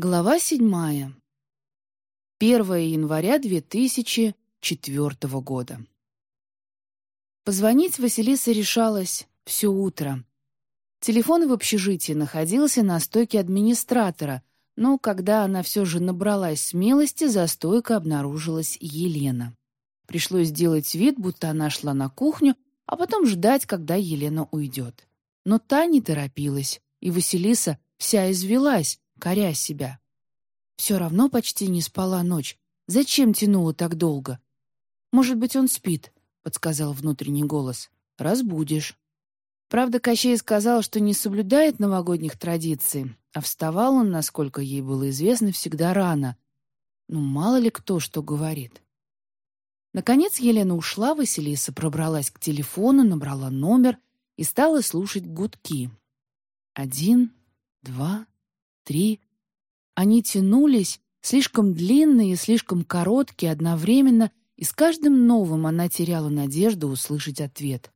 Глава седьмая. 1 января 2004 года. Позвонить Василиса решалась все утро. Телефон в общежитии находился на стойке администратора, но когда она все же набралась смелости, за стойкой обнаружилась Елена. Пришлось сделать вид, будто она шла на кухню, а потом ждать, когда Елена уйдет. Но та не торопилась, и Василиса вся извелась, коря себя. Все равно почти не спала ночь. Зачем тянула так долго? «Может быть, он спит», — подсказал внутренний голос. «Разбудишь». Правда, Кощей сказал, что не соблюдает новогодних традиций, а вставал он, насколько ей было известно, всегда рано. Ну, мало ли кто что говорит. Наконец Елена ушла, Василиса пробралась к телефону, набрала номер и стала слушать гудки. Один, два, три. Они тянулись, слишком длинные и слишком короткие одновременно, и с каждым новым она теряла надежду услышать ответ.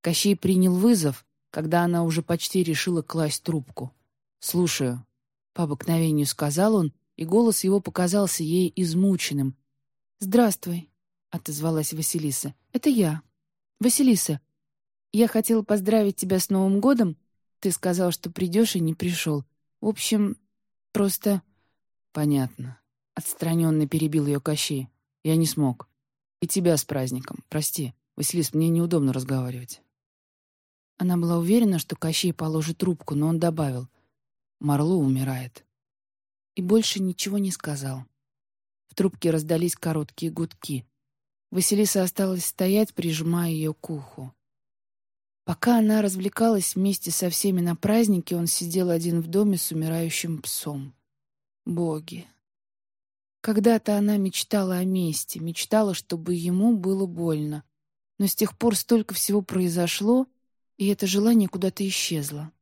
Кощей принял вызов, когда она уже почти решила класть трубку. «Слушаю», — по обыкновению сказал он, и голос его показался ей измученным. «Здравствуй», — отозвалась Василиса. «Это я. Василиса, я хотела поздравить тебя с Новым годом. Ты сказал, что придешь и не пришел. В общем, просто...» «Понятно». Отстраненно перебил ее Кощей. «Я не смог. И тебя с праздником. Прости. Василис, мне неудобно разговаривать». Она была уверена, что Кощей положит трубку, но он добавил. «Марло умирает». И больше ничего не сказал. В трубке раздались короткие гудки. Василиса осталась стоять, прижимая ее к уху. Пока она развлекалась вместе со всеми на празднике, он сидел один в доме с умирающим псом. Боги. Когда-то она мечтала о мести, мечтала, чтобы ему было больно. Но с тех пор столько всего произошло, и это желание куда-то исчезло.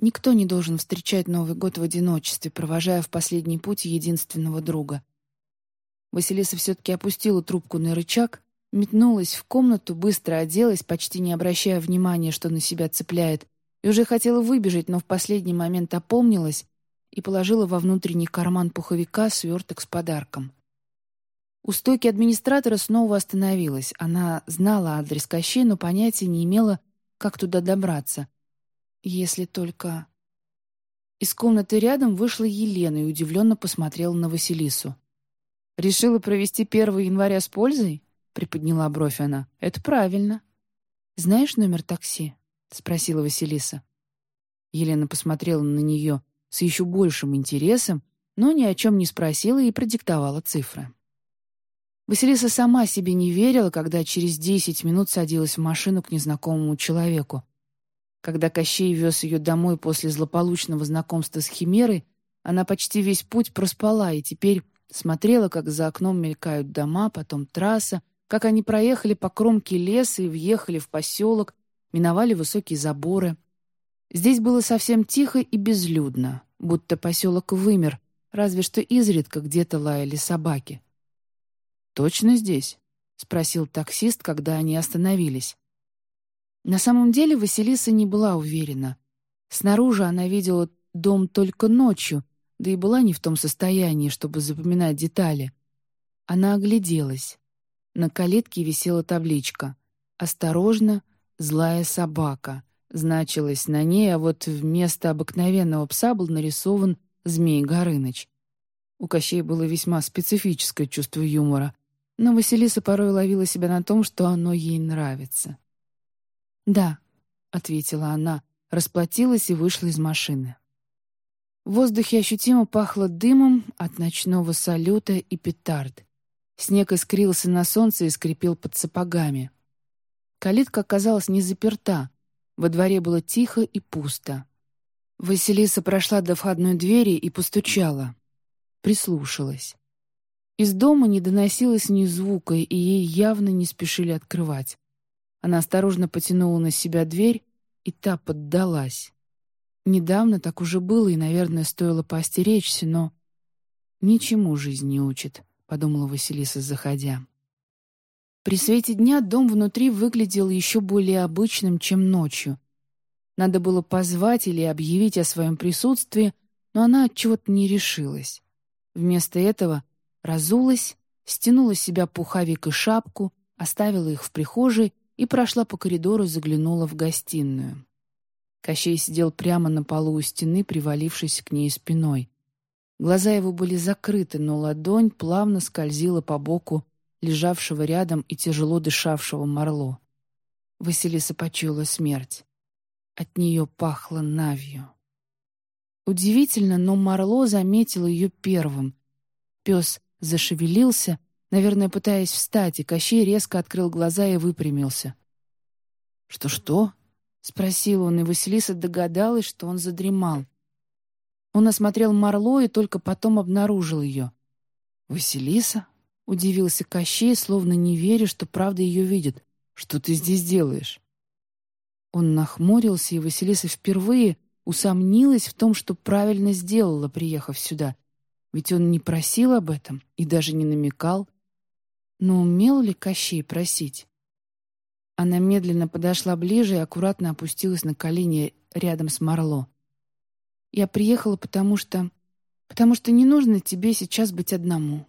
Никто не должен встречать Новый год в одиночестве, провожая в последний путь единственного друга. Василиса все-таки опустила трубку на рычаг Метнулась в комнату, быстро оделась, почти не обращая внимания, что на себя цепляет, и уже хотела выбежать, но в последний момент опомнилась и положила во внутренний карман пуховика сверток с подарком. У стойки администратора снова остановилась. Она знала адрес Кощей, но понятия не имела, как туда добраться. Если только... Из комнаты рядом вышла Елена и удивленно посмотрела на Василису. «Решила провести 1 января с пользой?» Приподняла бровь она. «Это правильно». «Знаешь номер такси?» — спросила Василиса. Елена посмотрела на нее с еще большим интересом, но ни о чем не спросила и продиктовала цифры. Василиса сама себе не верила, когда через десять минут садилась в машину к незнакомому человеку. Когда Кощей вез ее домой после злополучного знакомства с Химерой, она почти весь путь проспала и теперь смотрела, как за окном мелькают дома, потом трасса, как они проехали по кромке леса и въехали в поселок, миновали высокие заборы. Здесь было совсем тихо и безлюдно, будто поселок вымер, разве что изредка где-то лаяли собаки. «Точно здесь?» — спросил таксист, когда они остановились. На самом деле Василиса не была уверена. Снаружи она видела дом только ночью, да и была не в том состоянии, чтобы запоминать детали. Она огляделась. На калитке висела табличка «Осторожно, злая собака». Значилось на ней, а вот вместо обыкновенного пса был нарисован Змей Горыныч. У Кощей было весьма специфическое чувство юмора, но Василиса порой ловила себя на том, что оно ей нравится. «Да», — ответила она, расплатилась и вышла из машины. В воздухе ощутимо пахло дымом от ночного салюта и петард. Снег искрился на солнце и скрипел под сапогами. Калитка оказалась не заперта. Во дворе было тихо и пусто. Василиса прошла до входной двери и постучала. Прислушалась. Из дома не доносилось ни звука, и ей явно не спешили открывать. Она осторожно потянула на себя дверь, и та поддалась. Недавно так уже было, и, наверное, стоило поостеречься, но... Ничему жизнь не учит. — подумала Василиса, заходя. При свете дня дом внутри выглядел еще более обычным, чем ночью. Надо было позвать или объявить о своем присутствии, но она от чего-то не решилась. Вместо этого разулась, стянула с себя пуховик и шапку, оставила их в прихожей и прошла по коридору, заглянула в гостиную. Кощей сидел прямо на полу у стены, привалившись к ней спиной. Глаза его были закрыты, но ладонь плавно скользила по боку лежавшего рядом и тяжело дышавшего Марло. Василиса почуяла смерть. От нее пахло навью. Удивительно, но Марло заметил ее первым. Пес зашевелился, наверное, пытаясь встать, и Кощей резко открыл глаза и выпрямился. «Что-что?» — спросил он, и Василиса догадалась, что он задремал. Он осмотрел Марло и только потом обнаружил ее. «Василиса?» — удивился Кощей, словно не веря, что правда ее видит. «Что ты здесь делаешь?» Он нахмурился, и Василиса впервые усомнилась в том, что правильно сделала, приехав сюда. Ведь он не просил об этом и даже не намекал. Но умел ли Кощей просить? Она медленно подошла ближе и аккуратно опустилась на колени рядом с Марло. «Я приехала, потому что... потому что не нужно тебе сейчас быть одному».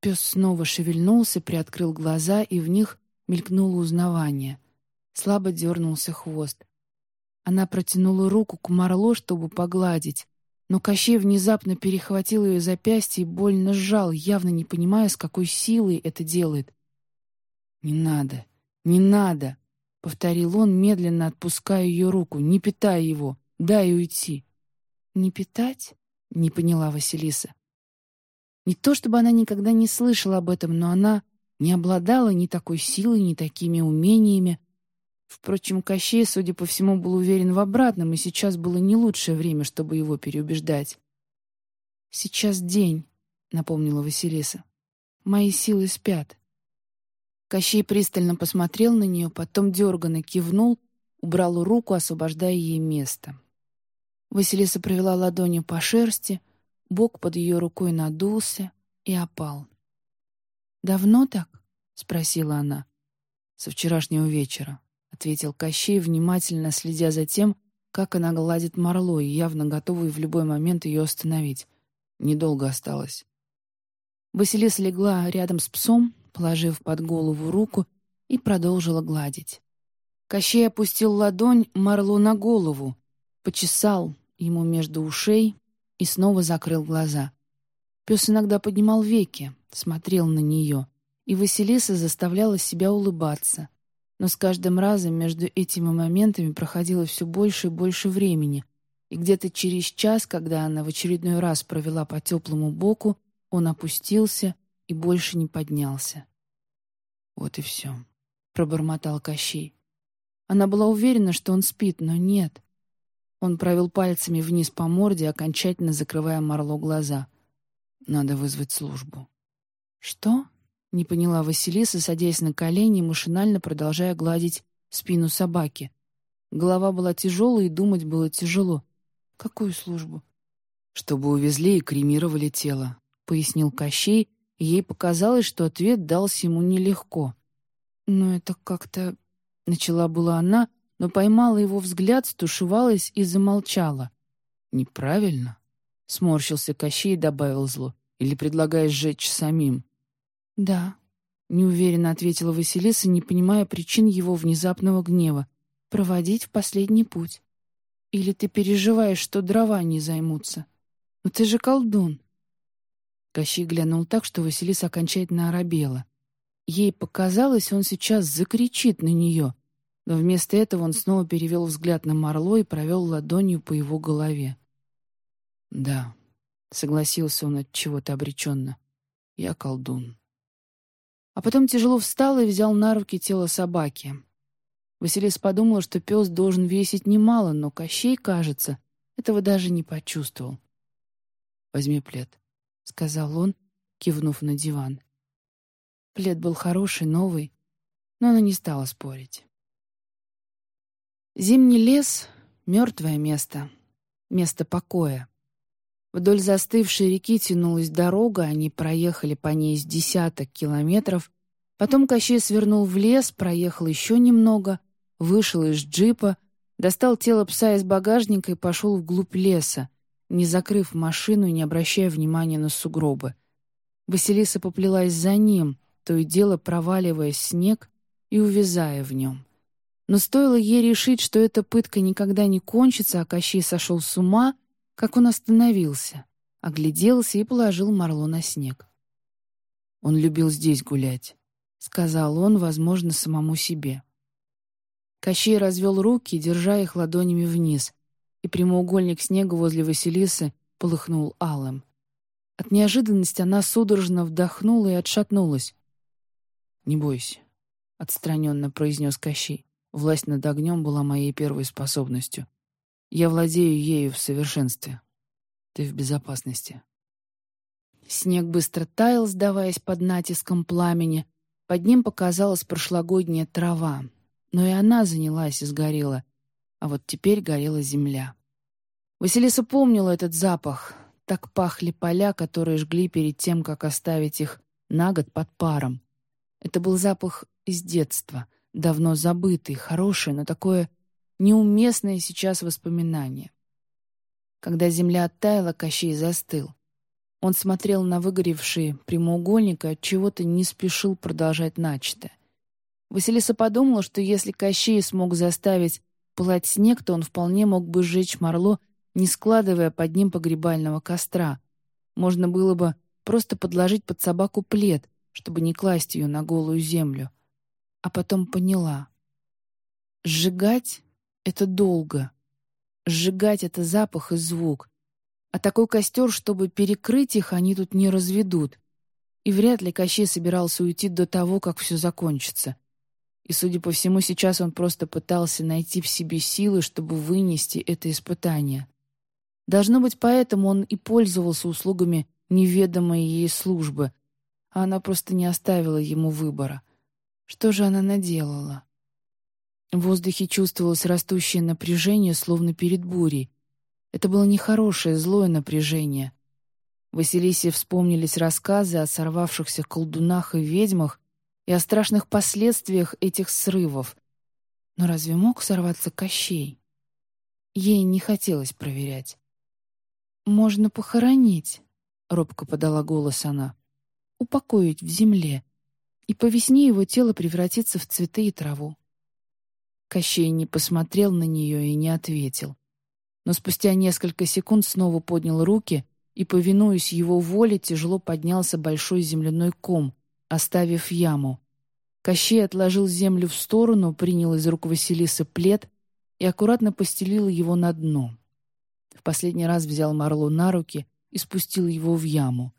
Пес снова шевельнулся, приоткрыл глаза, и в них мелькнуло узнавание. Слабо дернулся хвост. Она протянула руку к Марло, чтобы погладить, но Кощей внезапно перехватил ее запястье и больно сжал, явно не понимая, с какой силой это делает. «Не надо, не надо!» — повторил он, медленно отпуская ее руку. «Не питай его! Дай уйти!» «Не питать?» — не поняла Василиса. Не то чтобы она никогда не слышала об этом, но она не обладала ни такой силой, ни такими умениями, Впрочем, Кощей, судя по всему, был уверен в обратном, и сейчас было не лучшее время, чтобы его переубеждать. «Сейчас день», — напомнила Василиса. «Мои силы спят». Кощей пристально посмотрел на нее, потом дерганно кивнул, убрал руку, освобождая ей место. Василиса провела ладонью по шерсти, бок под ее рукой надулся и опал. «Давно так?» — спросила она. «Со вчерашнего вечера», — ответил Кощей, внимательно следя за тем, как она гладит Марло и явно готовый в любой момент ее остановить. Недолго осталось. Василиса легла рядом с псом, положив под голову руку, и продолжила гладить. Кощей опустил ладонь Марло на голову, почесал ему между ушей и снова закрыл глаза. Пес иногда поднимал веки, смотрел на нее, и Василиса заставляла себя улыбаться. Но с каждым разом между этими моментами проходило все больше и больше времени, и где-то через час, когда она в очередной раз провела по теплому боку, он опустился и больше не поднялся. «Вот и все», — пробормотал Кощей. Она была уверена, что он спит, но нет. Он провел пальцами вниз по морде, окончательно закрывая Марло глаза. «Надо вызвать службу». «Что?» — не поняла Василиса, садясь на колени, машинально продолжая гладить спину собаки. Голова была тяжелой, и думать было тяжело. «Какую службу?» «Чтобы увезли и кремировали тело», — пояснил Кощей, и ей показалось, что ответ дался ему нелегко. «Но это как-то...» — начала была она, но поймала его взгляд, стушевалась и замолчала. «Неправильно?» — сморщился Кощей и добавил зло. «Или предлагаешь сжечь самим?» «Да», — неуверенно ответила Василиса, не понимая причин его внезапного гнева. «Проводить в последний путь. Или ты переживаешь, что дрова не займутся? Но ты же колдун». Кощей глянул так, что Василиса окончательно оробела. Ей показалось, он сейчас закричит на нее, но вместо этого он снова перевел взгляд на Марло и провел ладонью по его голове. «Да», — согласился он от чего-то обреченно, — «я колдун» а потом тяжело встал и взял на руки тело собаки. Василис подумал, что пес должен весить немало, но Кощей, кажется, этого даже не почувствовал. «Возьми плед», — сказал он, кивнув на диван. Плед был хороший, новый, но она не стала спорить. Зимний лес — мертвое место, место покоя. Вдоль застывшей реки тянулась дорога, они проехали по ней с десяток километров. Потом Кощей свернул в лес, проехал еще немного, вышел из джипа, достал тело пса из багажника и пошел вглубь леса, не закрыв машину и не обращая внимания на сугробы. Василиса поплелась за ним, то и дело проваливаясь в снег и увязая в нем. Но стоило ей решить, что эта пытка никогда не кончится, а Кощей сошел с ума, как он остановился, огляделся и положил Марло на снег. «Он любил здесь гулять», — сказал он, возможно, самому себе. Кощей развел руки, держа их ладонями вниз, и прямоугольник снега возле Василисы полыхнул алым. От неожиданности она судорожно вдохнула и отшатнулась. «Не бойся», — отстраненно произнес Кощей. «Власть над огнем была моей первой способностью. Я владею ею в совершенстве. Ты в безопасности». Снег быстро таял, сдаваясь под натиском пламени. Под ним показалась прошлогодняя трава, но и она занялась и сгорела, а вот теперь горела земля. Василиса помнила этот запах. Так пахли поля, которые жгли перед тем, как оставить их на год под паром. Это был запах из детства, давно забытый, хороший, но такое неуместное сейчас воспоминание. Когда земля оттаяла, Кощей застыл. Он смотрел на выгоревший прямоугольник и от чего-то не спешил продолжать начатое. Василиса подумала, что если Кощей смог заставить пылать снег, то он вполне мог бы сжечь Марло, не складывая под ним погребального костра. Можно было бы просто подложить под собаку плед, чтобы не класть ее на голую землю. А потом поняла. Сжигать — это долго. Сжигать — это запах и звук. А такой костер, чтобы перекрыть их, они тут не разведут. И вряд ли Кощей собирался уйти до того, как все закончится — и, судя по всему, сейчас он просто пытался найти в себе силы, чтобы вынести это испытание. Должно быть, поэтому он и пользовался услугами неведомой ей службы, а она просто не оставила ему выбора. Что же она наделала? В воздухе чувствовалось растущее напряжение, словно перед бурей. Это было нехорошее, злое напряжение. Василисе вспомнились рассказы о сорвавшихся колдунах и ведьмах, и о страшных последствиях этих срывов. Но разве мог сорваться Кощей? Ей не хотелось проверять. «Можно похоронить», — робко подала голос она, — «упокоить в земле, и по весне его тело превратится в цветы и траву». Кощей не посмотрел на нее и не ответил. Но спустя несколько секунд снова поднял руки и, повинуясь его воле, тяжело поднялся большой земляной ком, оставив яму. Кощей отложил землю в сторону, принял из рук Василисы плед и аккуратно постелил его на дно. В последний раз взял Марло на руки и спустил его в яму.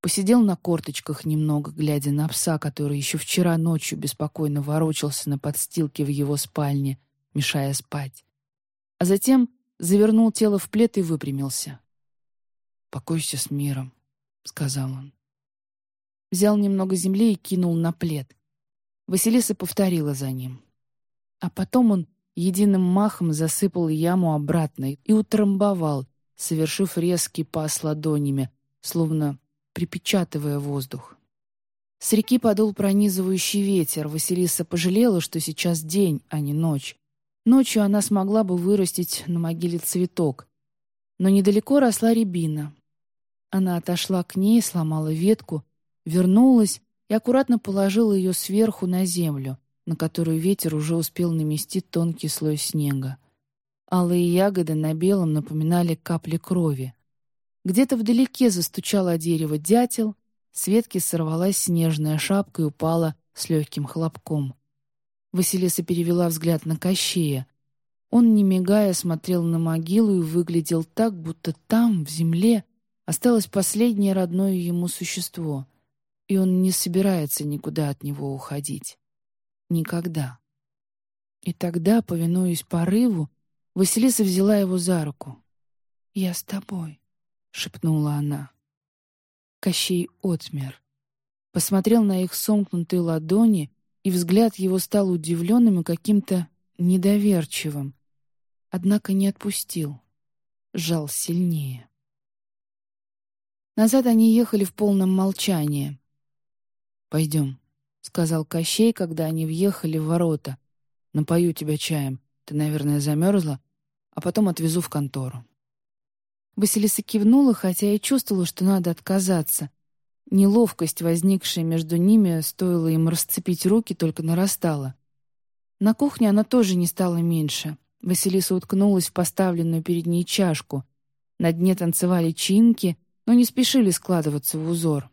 Посидел на корточках немного, глядя на пса, который еще вчера ночью беспокойно ворочался на подстилке в его спальне, мешая спать. А затем завернул тело в плед и выпрямился. «Покойся с миром», — сказал он взял немного земли и кинул на плед. Василиса повторила за ним. А потом он единым махом засыпал яму обратно и утрамбовал, совершив резкий пас ладонями, словно припечатывая воздух. С реки подул пронизывающий ветер. Василиса пожалела, что сейчас день, а не ночь. Ночью она смогла бы вырастить на могиле цветок. Но недалеко росла рябина. Она отошла к ней, сломала ветку вернулась и аккуратно положила ее сверху на землю, на которую ветер уже успел наместить тонкий слой снега. Алые ягоды на белом напоминали капли крови. Где-то вдалеке застучало о дерево дятел, с ветки сорвалась снежная шапка и упала с легким хлопком. Василиса перевела взгляд на Кощея. Он, не мигая, смотрел на могилу и выглядел так, будто там, в земле, осталось последнее родное ему существо — и он не собирается никуда от него уходить. Никогда. И тогда, повинуясь порыву, Василиса взяла его за руку. «Я с тобой», — шепнула она. Кощей отмер. Посмотрел на их сомкнутые ладони, и взгляд его стал удивленным и каким-то недоверчивым. Однако не отпустил. Жал сильнее. Назад они ехали в полном молчании. «Пойдем», — сказал Кощей, когда они въехали в ворота. «Напою тебя чаем. Ты, наверное, замерзла, а потом отвезу в контору». Василиса кивнула, хотя и чувствовала, что надо отказаться. Неловкость, возникшая между ними, стоило им расцепить руки, только нарастала. На кухне она тоже не стала меньше. Василиса уткнулась в поставленную перед ней чашку. На дне танцевали чинки, но не спешили складываться в узор.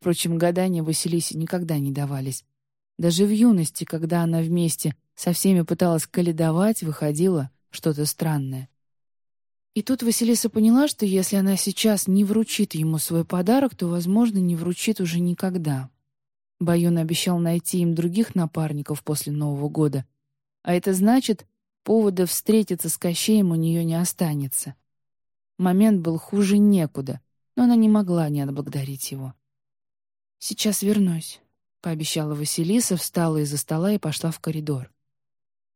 Впрочем, гадания Василисе никогда не давались. Даже в юности, когда она вместе со всеми пыталась каледовать, выходило что-то странное. И тут Василиса поняла, что если она сейчас не вручит ему свой подарок, то, возможно, не вручит уже никогда. Баюн обещал найти им других напарников после Нового года. А это значит, повода встретиться с Кощеем у нее не останется. Момент был хуже некуда, но она не могла не отблагодарить его. «Сейчас вернусь», — пообещала Василиса, встала из-за стола и пошла в коридор.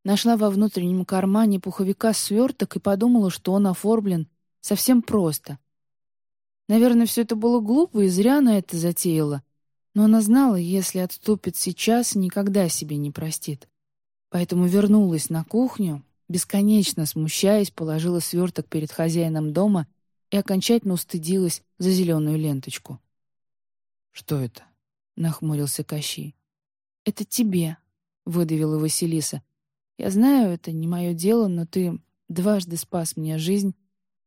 Нашла во внутреннем кармане пуховика сверток и подумала, что он оформлен совсем просто. Наверное, все это было глупо, и зря она это затеяла. Но она знала, если отступит сейчас, никогда себе не простит. Поэтому вернулась на кухню, бесконечно смущаясь, положила сверток перед хозяином дома и окончательно устыдилась за зеленую ленточку. «Что это?» — нахмурился Кощей. «Это тебе», — выдавила Василиса. «Я знаю, это не мое дело, но ты дважды спас мне жизнь,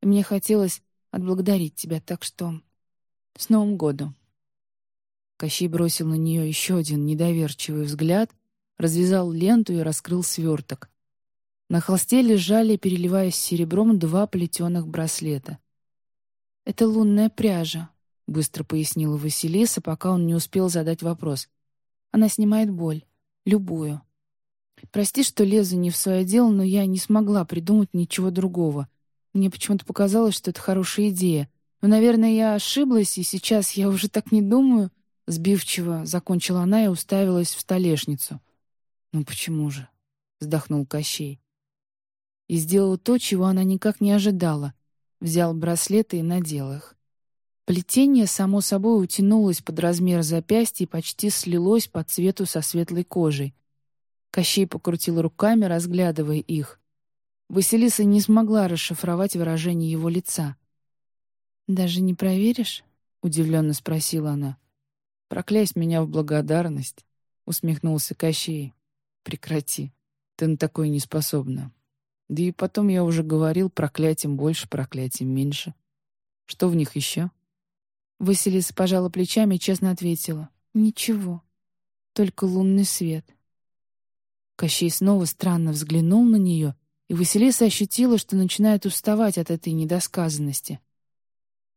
и мне хотелось отблагодарить тебя, так что... С Новым годом!» Кощей бросил на нее еще один недоверчивый взгляд, развязал ленту и раскрыл сверток. На холсте лежали, переливаясь серебром, два плетеных браслета. «Это лунная пряжа», — быстро пояснила Василиса, пока он не успел задать вопрос. «Она снимает боль. Любую. Прости, что лезу не в свое дело, но я не смогла придумать ничего другого. Мне почему-то показалось, что это хорошая идея. Но, наверное, я ошиблась, и сейчас я уже так не думаю. Сбивчиво закончила она и уставилась в столешницу. «Ну почему же?» — вздохнул Кощей. И сделал то, чего она никак не ожидала. Взял браслеты и надел их. Плетение, само собой, утянулось под размер запястья и почти слилось по цвету со светлой кожей. Кощей покрутил руками, разглядывая их. Василиса не смогла расшифровать выражение его лица. «Даже не проверишь?» — удивленно спросила она. Проклясть меня в благодарность, усмехнулся Кощей. Прекрати. Ты на такое не способна. Да и потом я уже говорил, проклятием больше, проклятием меньше. Что в них еще? Василиса пожала плечами и честно ответила. Ничего. Только лунный свет. Кощей снова странно взглянул на нее, и Василиса ощутила, что начинает уставать от этой недосказанности.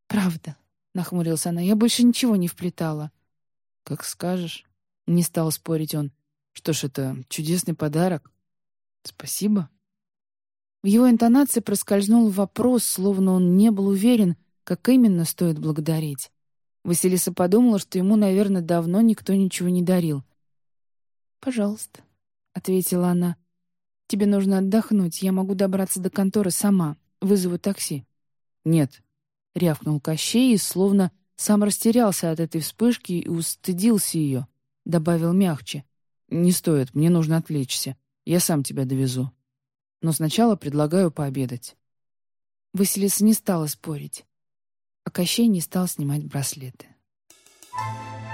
«Правда», — нахмурился она, — «я больше ничего не вплетала. «Как скажешь». Не стал спорить он. «Что ж, это чудесный подарок. Спасибо». В его интонации проскользнул вопрос, словно он не был уверен, как именно стоит благодарить. Василиса подумала, что ему, наверное, давно никто ничего не дарил. «Пожалуйста», — ответила она. «Тебе нужно отдохнуть. Я могу добраться до конторы сама. Вызову такси». «Нет», — рявкнул Кощей и, словно сам растерялся от этой вспышки и устыдился ее. Добавил мягче. «Не стоит, мне нужно отвлечься. Я сам тебя довезу. Но сначала предлагаю пообедать». Василиса не стала спорить, а Кощей не стал снимать браслеты. Thank you.